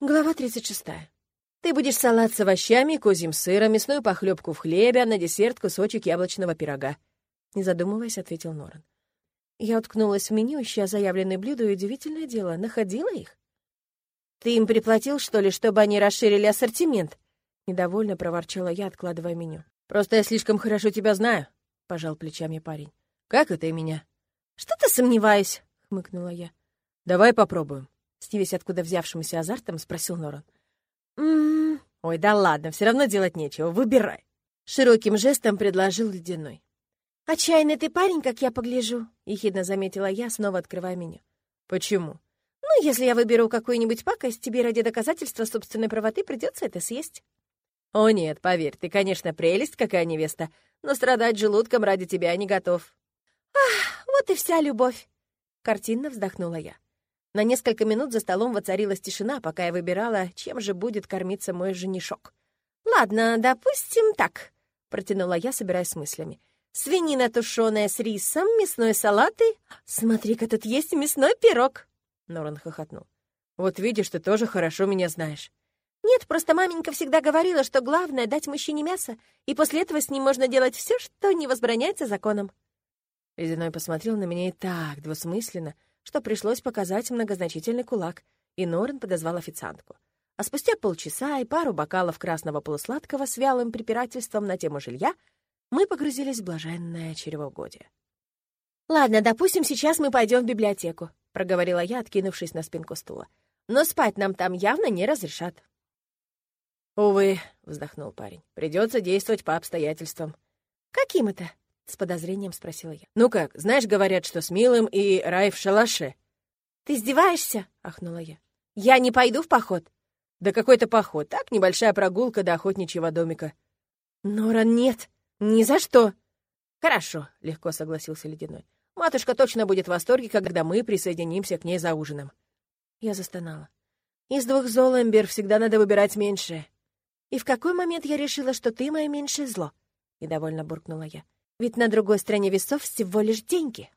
Глава 36. Ты будешь салат с овощами, козьим сыром, мясную похлебку в хлебе, а на десерт кусочек яблочного пирога. Не задумываясь, ответил Норан. Я уткнулась в меню, ища заявленные блюда, и удивительное дело, находила их. «Ты им приплатил, что ли, чтобы они расширили ассортимент?» Недовольно проворчала я, откладывая меню. «Просто я слишком хорошо тебя знаю», — пожал плечами парень. «Как это и меня?» «Что-то сомневаюсь», — хмыкнула я. «Давай попробуем», Стивясь откуда взявшимся азартом, спросил Норан. «М-м-м, ой, да ладно, все равно делать нечего, выбирай». Широким жестом предложил ледяной. «Отчаянный ты парень, как я погляжу», — ехидно заметила я, снова открывая меню. «Почему?» «Ну, если я выберу какую-нибудь пакость, тебе ради доказательства собственной правоты придется это съесть». «О нет, поверь, ты, конечно, прелесть, какая невеста, но страдать желудком ради тебя не готов». «Ах, вот и вся любовь!» — картинно вздохнула я. На несколько минут за столом воцарилась тишина, пока я выбирала, чем же будет кормиться мой женишок. «Ладно, допустим, так», — протянула я, собираясь с мыслями. «Свинина тушеная с рисом, мясной салат и... Смотри-ка, тут есть мясной пирог!» Норан хохотнул. «Вот видишь, ты тоже хорошо меня знаешь». «Нет, просто маменька всегда говорила, что главное — дать мужчине мясо, и после этого с ним можно делать все, что не возбраняется законом». Ледяной посмотрел на меня и так двусмысленно, что пришлось показать многозначительный кулак, и Норен подозвал официантку. А спустя полчаса и пару бокалов красного полусладкого с вялым препирательством на тему жилья мы погрузились в блаженное чревоугодие. «Ладно, допустим, сейчас мы пойдем в библиотеку», — проговорила я, откинувшись на спинку стула. «Но спать нам там явно не разрешат». «Увы», — вздохнул парень, — «придется действовать по обстоятельствам». «Каким это?» — с подозрением спросила я. «Ну как, знаешь, говорят, что с Милым и рай в шалаше». «Ты издеваешься?» — ахнула я. «Я не пойду в поход». «Да какой-то поход, так, небольшая прогулка до охотничьего домика». «Нора, нет, ни за что». «Хорошо», — легко согласился Ледяной. «Матушка точно будет в восторге, когда мы присоединимся к ней за ужином». Я застонала. «Из двух зол, Эмбер, всегда надо выбирать меньшее». «И в какой момент я решила, что ты мое меньшее зло?» — недовольно буркнула я. Ведь на другой стороне весов всего лишь деньги.